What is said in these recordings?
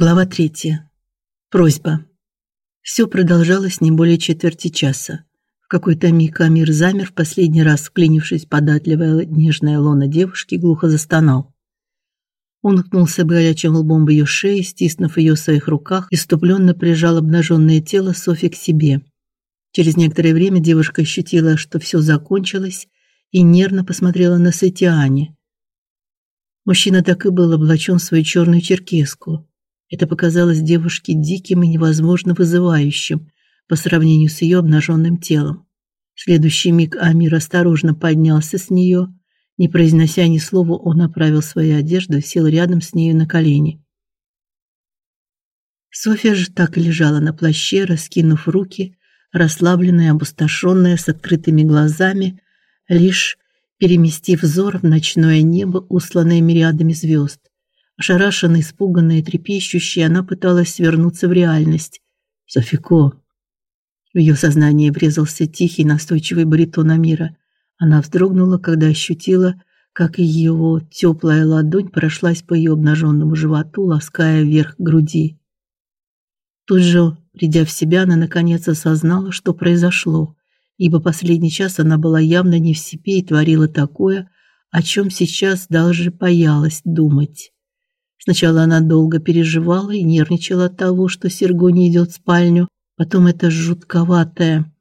Глава третья. Просьба. Все продолжалось не более четверти часа. В какой-то миг Амир замер, в последний раз вклинившись в податливое нежное лоно девушки, глухо застонал. Он уткнулся горячим лбом в ее шею, стиснув ее в своих руках, иступленно прижал обнаженное тело Софи к себе. Через некоторое время девушка ощутила, что все закончилось, и нервно посмотрела на Сатиане. Мужчина так и был облачен в свою черную черкеску. Это показалось девушке диким и невозможно вызывающим по сравнению с ее обнаженным телом. В следующий миг Амир осторожно поднялся с нее, не произнося ни слова, он направил свою одежду и сел рядом с ней на колени. Софья же так и лежала на плаще, раскинув руки, расслабленная, опустошенная, с открытыми глазами, лишь переместив взор в ночное небо, усланное мириадами звезд. Ошарашенная, испуганная, трепещущая, она пыталась свернуться в реальность. Софико. В ее сознание врезался тихий, настойчивый баритон Амира. Она вздрогнула, когда ощутила, как его теплая ладонь прошлась по ее обнаженному животу, лаская вверх груди. Тут же, придя в себя, она наконец осознала, что произошло, ибо последний час она была явно не в себе и творила такое, о чем сейчас даже боялась думать. Сначала она долго переживала и нервничала от того, что Серго не идет в спальню. Потом это жутковатое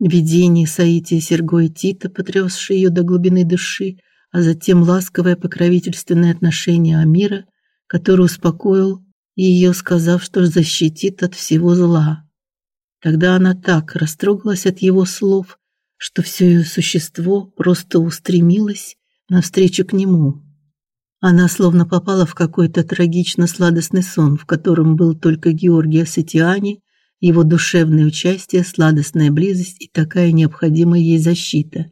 видение Саити Серго и Тита, потрясшее ее до глубины души, а затем ласковое покровительственное отношение Амира, который успокоил ее, сказав, что защитит от всего зла. Тогда она так растрогалась от его слов, что все ее существо просто устремилось навстречу к нему. Она словно попала в какой-то трагично-сладостный сон, в котором был только Георгий Сатиани, его душевное участие, сладостная близость и такая необходимая ей защита.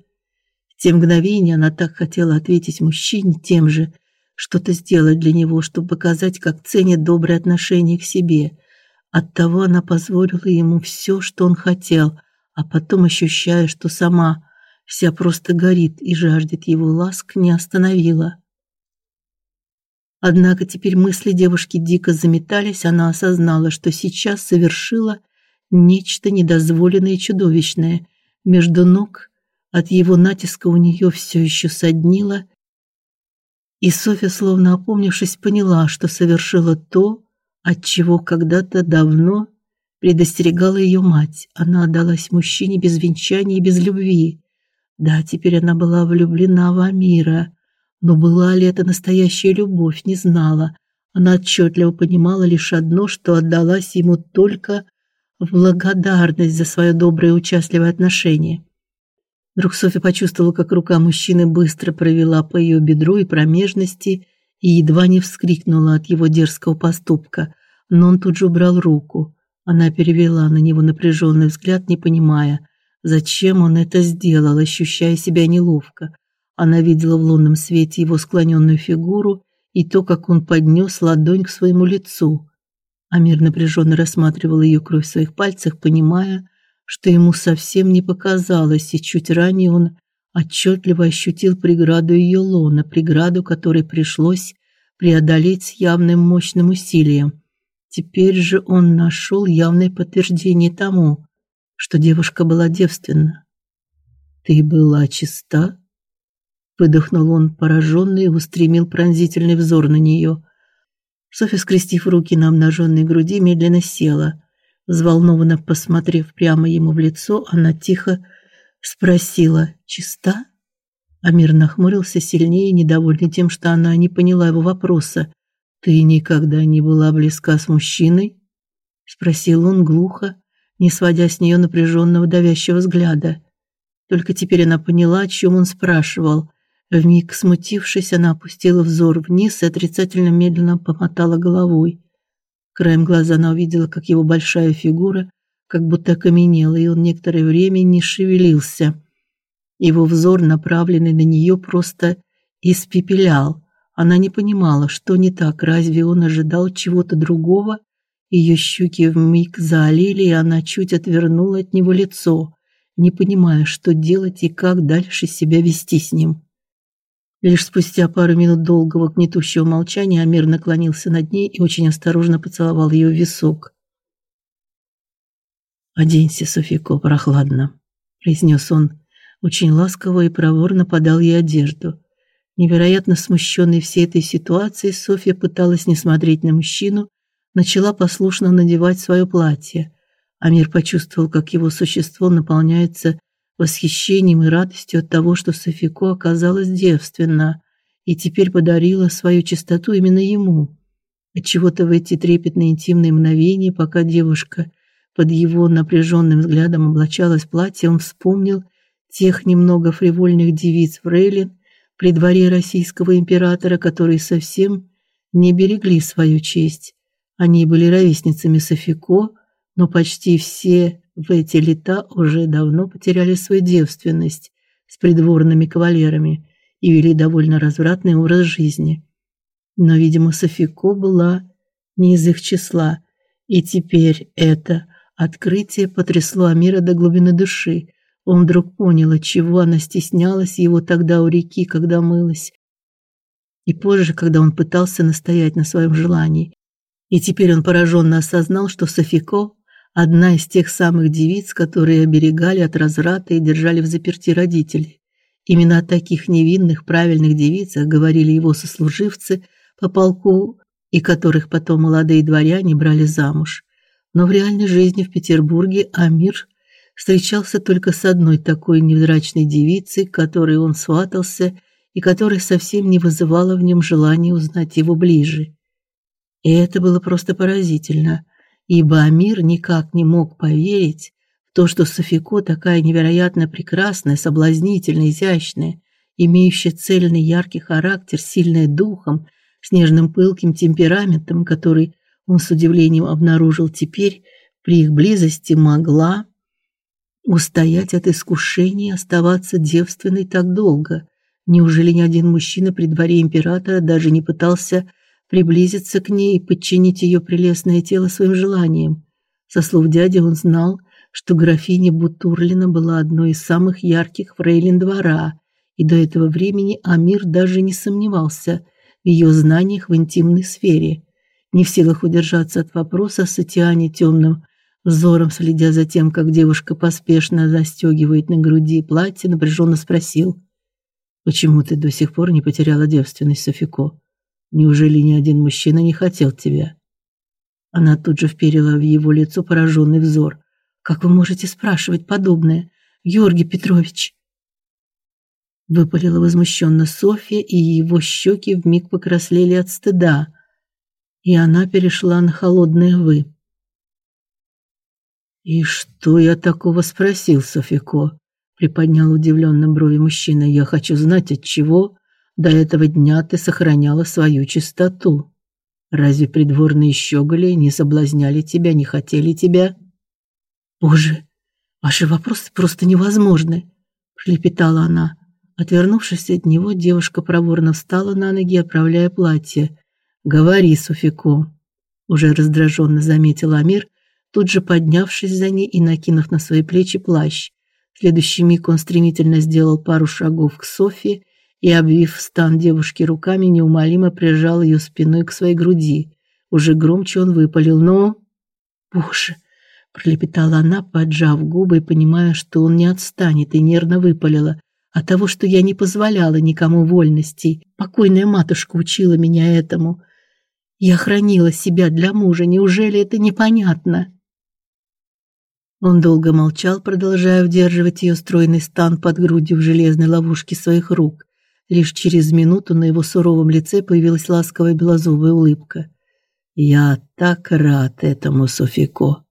В те мгновения она так хотела ответить мужчине тем же, что-то сделать для него, чтобы показать, как ценит добрые отношения к себе. Оттого она позволила ему все, что он хотел, а потом, ощущая, что сама вся просто горит и жаждет его ласк, не остановила. Однако теперь мысли девушки дико заметались, она осознала, что сейчас совершила нечто недозволенное и чудовищное. Между ног от его натиска у нее все еще соднило, и Софья, словно опомнившись, поняла, что совершила то, от чего когда-то давно предостерегала ее мать. Она отдалась мужчине без венчания и без любви. Да, теперь она была влюблена в Амира, но была ли это настоящая любовь, не знала. Она отчетливо понимала лишь одно, что отдалась ему только в благодарность за свое доброе и участливое отношение. Вдруг Софья почувствовала, как рука мужчины быстро провела по ее бедру и промежности и едва не вскрикнула от его дерзкого поступка, но он тут же убрал руку. Она перевела на него напряженный взгляд, не понимая, зачем он это сделал, ощущая себя неловко. Она видела в лунном свете его склоненную фигуру и то, как он поднес ладонь к своему лицу. Амир напряженно рассматривал ее кровь в своих пальцах, понимая, что ему совсем не показалось, и чуть ранее он отчетливо ощутил преграду ее лона, преграду, которой пришлось преодолеть с явным мощным усилием. Теперь же он нашел явное подтверждение тому, что девушка была девственна. Ты была чиста, выдохнул он, пораженный, и устремил пронзительный взор на нее. Софья, скрестив руки на обнаженной груди, медленно села. Взволнованно посмотрев прямо ему в лицо, она тихо спросила: "Чиста?" Амир нахмурился сильнее, недовольный тем, что она не поняла его вопроса. "Ты никогда не была близка с мужчиной?" спросил он глухо, не сводя с нее напряженного давящего взгляда. Только теперь она поняла, о чем он спрашивал. Вмиг смутившись, она опустила взор вниз и отрицательно медленно помотала головой. Краем глаза она увидела, как его большая фигура как будто окаменела, и он некоторое время не шевелился. Его взор, направленный на нее, просто испепелял. Она не понимала, что не так, разве он ожидал чего-то другого? Ее щеки вмиг заолели, и она чуть отвернула от него лицо, не понимая, что делать и как дальше себя вести с ним. Лишь спустя пару минут долгого гнетущего молчания Амир наклонился над ней и очень осторожно поцеловал ее в висок. "Оденься, Софико, прохладно", произнес он, очень ласково и проворно подал ей одежду. Невероятно смущенной всей этой ситуацией, Софья пыталась не смотреть на мужчину, начала послушно надевать свое платье. Амир почувствовал, как его существо наполняется восхищением и радостью от того, что Софико оказалась девственна и теперь подарила свою чистоту именно ему. От чего-то в эти трепетные интимные мгновения, пока девушка под его напряженным взглядом облачалась в платье, он вспомнил тех немного фривольных девиц Фрейлин при дворе российского императора, которые совсем не берегли свою честь. Они были ровесницами Софико, но почти все в эти лета уже давно потеряли свою девственность с придворными кавалерами и вели довольно развратный образ жизни. Но, видимо, Софико была не из их числа, и теперь это открытие потрясло Амира до глубины души. Он вдруг понял, от чего она стеснялась его тогда у реки, когда мылась, и позже, когда он пытался настоять на своем желании. И теперь он пораженно осознал, что Софико одна из тех самых девиц, которые оберегали от разврата и держали в заперти родителей. Именно о таких невинных, правильных девицах говорили его сослуживцы по полку, и которых потом молодые дворяне брали замуж. Но в реальной жизни в Петербурге Амир встречался только с одной такой невзрачной девицей, которой он сватался и которая совсем не вызывала в нем желания узнать его ближе. И это было просто поразительно ибо Амир никак не мог поверить в то, что Софико такая невероятно прекрасная, соблазнительная, изящная, имеющая цельный яркий характер, сильная духом, с нежным пылким темпераментом, который он с удивлением обнаружил теперь при их близости, могла устоять от искушения оставаться девственной так долго. Неужели ни один мужчина при дворе императора даже не пытался приблизиться к ней и подчинить ее прелестное тело своим желаниям. Со слов дяди он знал, что графиня Бутурлина была одной из самых ярких фрейлин двора, и до этого времени Амир даже не сомневался в ее знаниях в интимной сфере. Не в силах удержаться от вопроса, Сатиане темным взором следя за тем, как девушка поспешно застегивает на груди платье, напряженно спросил: "Почему ты до сих пор не потеряла девственность, Софико?" Неужели ни один мужчина не хотел тебя? Она тут же вперила в его лицо пораженный взор. Как вы можете спрашивать подобное, Георгий Петрович? Выпалила возмущенно Софья, и его щеки вмиг покраснели от стыда, и она перешла на холодное вы. И что я такого спросил, Софико? приподнял удивленно брови мужчина. Я хочу знать, от чего до этого дня ты сохраняла свою чистоту. Разве придворные щеголи не соблазняли тебя, не хотели тебя? Боже, ваши вопросы просто невозможны, пролепетала она. Отвернувшись от него, девушка проворно встала на ноги, оправляя платье. "Говори, Софико", уже раздраженно заметил Амир, тут же поднявшись за ней и накинув на свои плечи плащ. В следующий миг он стремительно сделал пару шагов к Софии и, обвив стан девушки руками, неумолимо прижал ее спиной к своей груди. Уже громче он выпалил: "Но, боже!" пролепетала она, поджав губы, понимая, что он не отстанет, и нервно выпалила: "От того, что я не позволяла никому вольностей. Покойная матушка учила меня этому. Я хранила себя для мужа. Неужели это непонятно?" Он долго молчал, продолжая удерживать ее стройный стан под грудью в железной ловушке своих рук. Лишь через минуту на его суровом лице появилась ласковая белозубая улыбка. "Я так рад этому, Софико",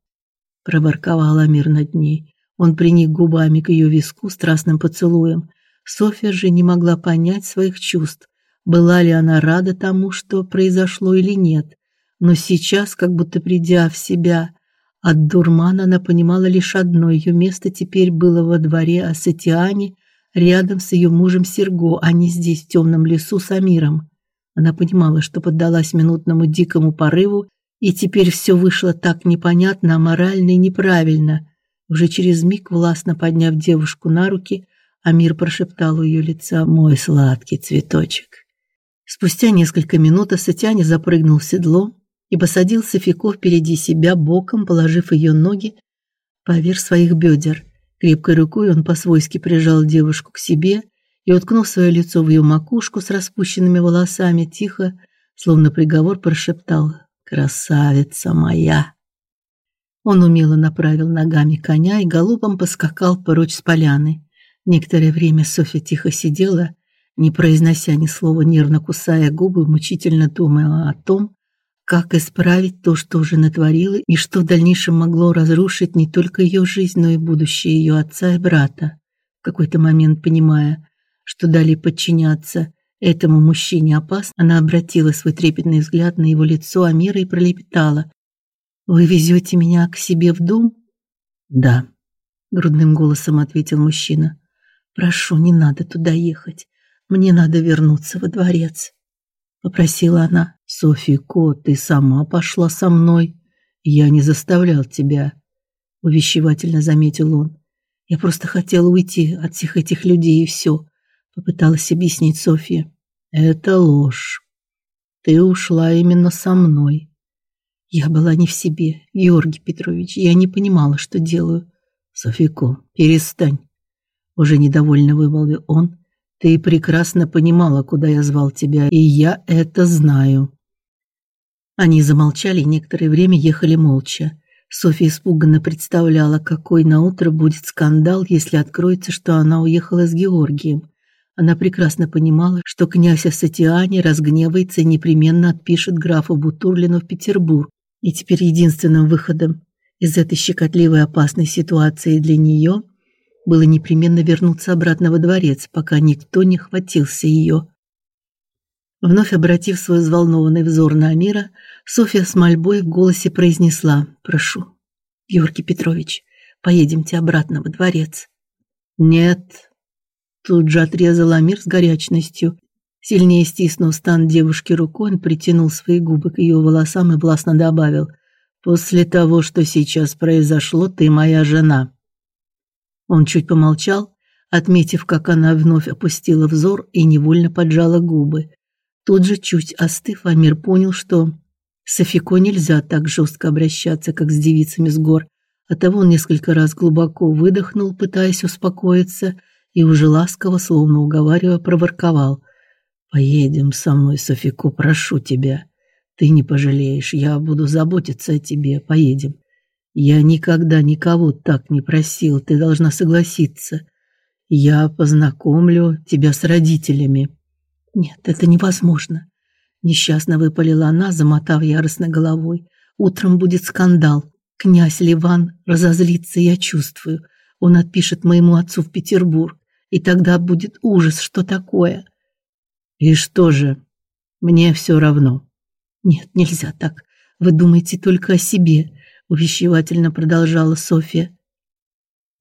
проворковал Амир над ней. Он приник губами к ее виску страстным поцелуем. Софья же не могла понять своих чувств, была ли она рада тому, что произошло или нет. Но сейчас, как будто придя в себя от дурмана, она понимала лишь одно: ее место теперь было во дворе Асатиани рядом с ее мужем Серго, а не здесь в темном лесу с Амиром. Она понимала, что поддалась минутному дикому порыву, и теперь все вышло так непонятно, аморально и неправильно. Уже через миг властно подняв девушку на руки, Амир прошептал у ее лица: "Мой сладкий цветочек". Спустя несколько минут Асатяне запрыгнул в седло и посадил Софико впереди себя боком, положив ее ноги поверх своих бедер. Крепкой рукой он по-свойски прижал девушку к себе и, уткнув свое лицо в ее макушку с распущенными волосами, тихо, словно приговор, прошептал: "Красавица моя". Он умело направил ногами коня и галопом поскакал прочь с поляны. Некоторое время Софья тихо сидела, не произнося ни слова, нервно кусая губы, мучительно думая о том, как исправить то, что уже натворила, и что в дальнейшем могло разрушить не только ее жизнь, но и будущее ее отца и брата. В какой-то момент, понимая, что далее подчиняться этому мужчине опасно, она обратила свой трепетный взгляд на его лицо Амира и пролепетала: "Вы везете меня к себе в дом?" "Да", грудным голосом ответил мужчина. Прошу, не надо туда ехать. Мне надо вернуться во дворец, попросила она. Софико, ты сама пошла со мной. Я не заставлял тебя, увещевательно заметил он. Я просто хотела уйти от всех этих людей и все, попыталась объяснить София. Это ложь. Ты ушла именно со мной. Я была не в себе, Георгий Петрович, я не понимала, что делаю. Софико, перестань уже недовольно вымолвил он. Ты прекрасно понимала, куда я звал тебя, и я это знаю. Они замолчали и некоторое время ехали молча. Софья испуганно представляла, какой на утро будет скандал, если откроется, что она уехала с Георгием. Она прекрасно понимала, что князь Асатиане разгневается и непременно отпишет графу Бутурлину в Петербург. И теперь единственным выходом из этой щекотливой опасной ситуации для нее – было непременно вернуться обратно во дворец, пока никто не хватился ее. Вновь обратив свой взволнованный взор на Амира, Софья с мольбой в голосе произнесла: "Прошу, Георгий Петрович, поедемте обратно во дворец". "Нет", тут же отрезал Амир с горячностью. Сильнее стиснув стан девушки рукой, он притянул свои губы к ее волосам и властно добавил: "После того, что сейчас произошло, ты моя жена". Он чуть помолчал, отметив, как она вновь опустила взор и невольно поджала губы. Тут же чуть остыв, Амир понял, что с Софико нельзя так жестко обращаться, как с девицами с гор. Оттого он несколько раз глубоко выдохнул, пытаясь успокоиться, и уже ласково, словно уговаривая, проворковал: "Поедем со мной, Софико, прошу тебя. Ты не пожалеешь, я буду заботиться о тебе. Поедем. Я никогда никого так не просил, ты должна согласиться. Я познакомлю тебя с родителями. Нет, это невозможно, несчастно выпалила она, замотав яростно головой. Утром будет скандал. Князь Ливан разозлится, я чувствую. Он отпишет моему отцу в Петербург, и тогда будет ужас, что такое. И что же? Мне все равно. Нет, нельзя так. Вы думаете только о себе увещевательно продолжала Софья,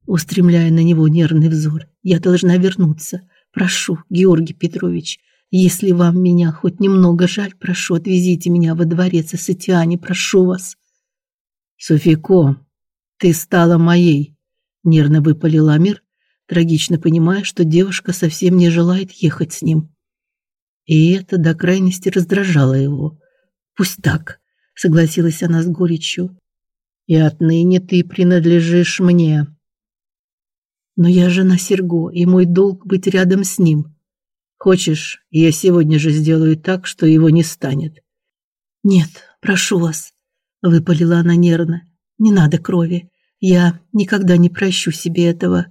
устремляя на него нервный взор. Я должна вернуться. Прошу, Георгий Петрович, если вам меня хоть немного жаль, прошу, отвезите меня во дворец Сатиане, прошу вас. Софико, ты стала моей, нервно выпалил Амир, трагично понимая, что девушка совсем не желает ехать с ним. И это до крайности раздражало его. Пусть так, согласилась она с горечью и отныне ты принадлежишь мне. Но я жена Серго, и мой долг быть рядом с ним. Хочешь, я сегодня же сделаю так, что его не станет. Нет, прошу вас, выпалила она нервно. Не надо крови. Я никогда не прощу себе этого.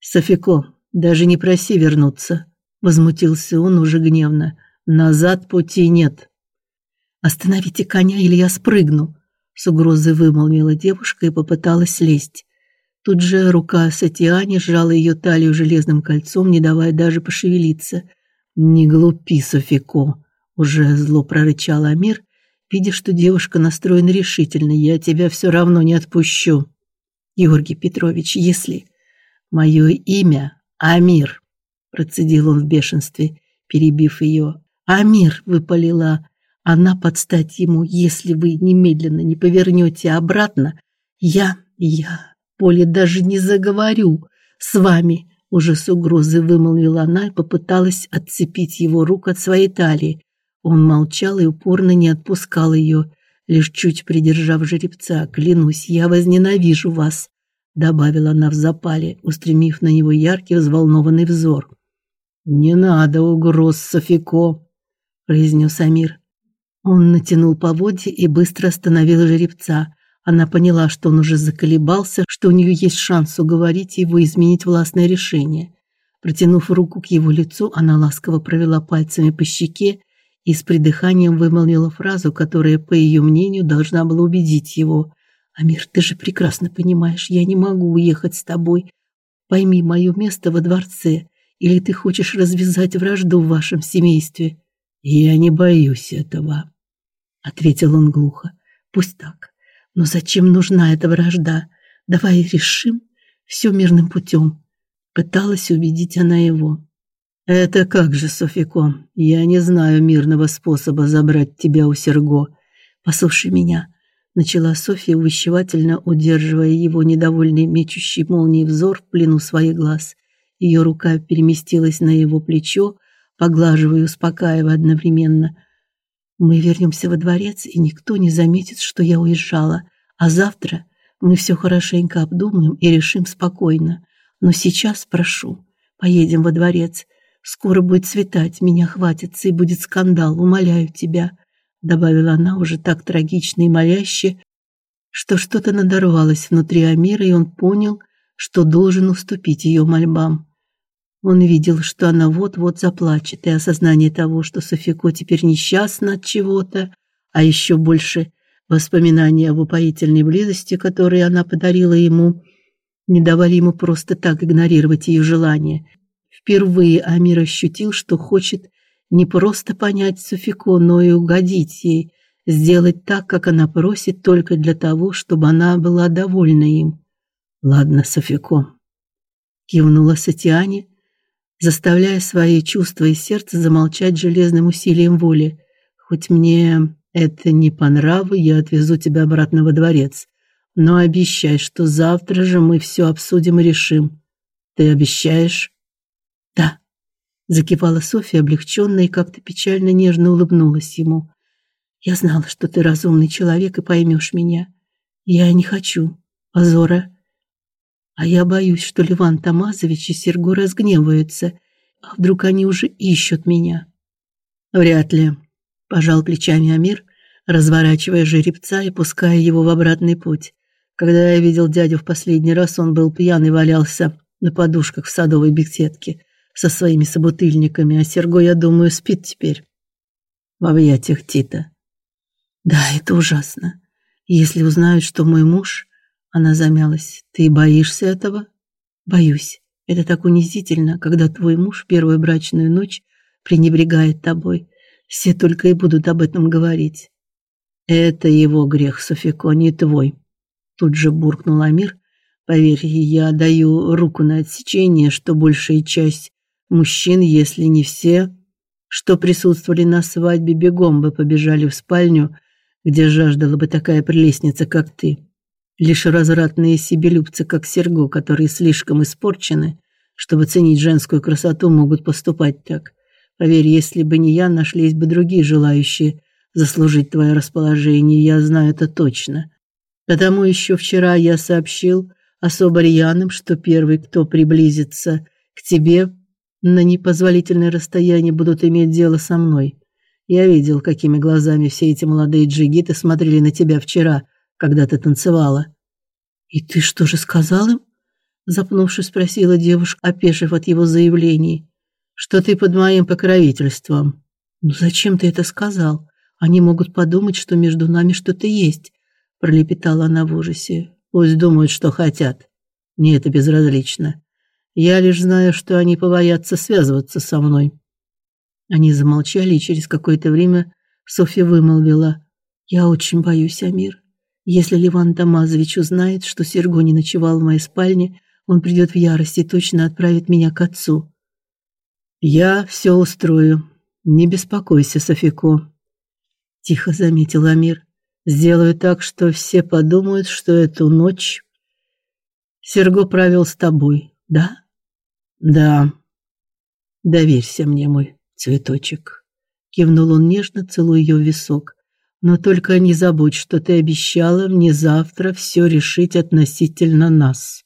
Софико, даже не проси вернуться, возмутился он уже гневно. Назад пути нет. Остановите коня, или я спрыгну, с угрозой вымолвила девушка и попыталась слезть. Тут же рука Сатиани сжала ее талию железным кольцом, не давая даже пошевелиться. "Не глупи, Софико", уже зло прорычал Амир, видя, что девушка настроена решительно. "Я тебя все равно не отпущу". Георгий Петрович, если мое имя Амир, процедил он в бешенстве, перебив ее. Амир выпалила она подстать ему, если вы немедленно не повернете обратно, я, я, более даже не заговорю с вами, уже с угрозой вымолвила она и попыталась отцепить его рук от своей талии. Он молчал и упорно не отпускал ее, лишь чуть придержав жеребца. Клянусь, я возненавижу вас, добавила она в запале, устремив на него яркий взволнованный взор. Не надо угроз, Софико, произнес Амир. Он натянул поводья и быстро остановил жеребца. Она поняла, что он уже заколебался, что у нее есть шанс уговорить его изменить властное решение. Протянув руку к его лицу, она ласково провела пальцами по щеке и с придыханием вымолвила фразу, которая, по ее мнению, должна была убедить его. «Амир, ты же прекрасно понимаешь, я не могу уехать с тобой. Пойми мое место во дворце, или ты хочешь развязать вражду в вашем семействе?» «Я не боюсь этого», — ответил он глухо. «Пусть так. Но зачем нужна эта вражда? Давай решим все мирным путем». Пыталась убедить она его. Это как же, Софико? Я не знаю мирного способа забрать тебя у Серго. Послушай меня, начала София увещевательно, удерживая его недовольный мечущий молнией взор в плену своих глаз. Ее рука переместилась на его плечо, поглаживая и успокаивая одновременно. Мы вернемся во дворец, и никто не заметит, что я уезжала, а завтра мы все хорошенько обдумаем и решим спокойно. Но сейчас прошу, поедем во дворец. Скоро будет светать, меня хватится и будет скандал, умоляю тебя, добавила она уже так трагично и моляще, что что-то надорвалось внутри Амира, и он понял, что должен уступить ее мольбам. Он видел, что она вот-вот заплачет, и осознание того, что Софико теперь несчастна от чего-то, а еще больше воспоминания об упоительной близости, которую она подарила ему, не давали ему просто так игнорировать ее желание. Впервые Амир ощутил, что хочет не просто понять Софико, но и угодить ей, сделать так, как она просит, только для того, чтобы она была довольна им. Ладно, Софико, кивнула Сатиане, заставляя свои чувства и сердце замолчать железным усилием воли. Хоть мне это не по нраву, я отвезу тебя обратно во дворец. Но обещай, что завтра же мы все обсудим и решим. Ты обещаешь? Да. Закивала Софья облегченно и как-то печально нежно улыбнулась ему. Я знала, что ты разумный человек и поймешь меня. Я не хочу позора. А я боюсь, что Леван Тамазович и Серго разгневаются, а вдруг они уже ищут меня. Вряд ли, пожал плечами Амир, разворачивая жеребца и пуская его в обратный путь. Когда я видел дядю в последний раз, он был пьян и валялся на подушках в садовой беседке со своими собутыльниками, а Серго, я думаю, спит теперь в объятиях Тита. Да, это ужасно. Если узнают, что мой муж, она замялась. Ты боишься этого? Боюсь. Это так унизительно, когда твой муж первую брачную ночь пренебрегает тобой. Все только и будут об этом говорить. Это его грех, Софико, не твой. Тут же буркнул Амир. Поверь, я даю руку на отсечение, что большая часть Мужчин, если не все, что присутствовали на свадьбе, бегом бы побежали в спальню, где жаждала бы такая прелестница, как ты. Лишь развратные себелюбцы, как Серго, которые слишком испорчены, чтобы ценить женскую красоту, могут поступать так. Поверь, если бы не я, нашлись бы другие желающие заслужить твое расположение, я знаю это точно. Потому еще вчера я сообщил особо рьяным, что первый, кто приблизится к тебе, на непозволительное расстояние будут иметь дело со мной. Я видел, какими глазами все эти молодые джигиты смотрели на тебя вчера, когда ты танцевала. И ты что же сказал им? запнувшись, спросила девушка, опешив от его заявлений. Что ты под моим покровительством. Ну зачем ты это сказал? Они могут подумать, что между нами что-то есть, пролепетала она в ужасе. Пусть думают, что хотят. Мне это безразлично. Я лишь знаю, что они побоятся связываться со мной. Они замолчали, и через какое-то время Софья вымолвила: "Я очень боюсь, Амир. Если Леван Тамазович узнает, что Серго не ночевал в моей спальне, он придет в ярость и точно отправит меня к отцу". "Я все устрою. Не беспокойся, Софико", тихо заметил Амир. "Сделаю так, что все подумают, что эту ночь Серго провел с тобой. Да? Да. Доверься мне, мой цветочек, кивнул он нежно, целуя ее в висок. Но только не забудь, что ты обещала мне завтра все решить относительно нас.